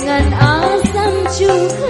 Ngàn dengan asam cuka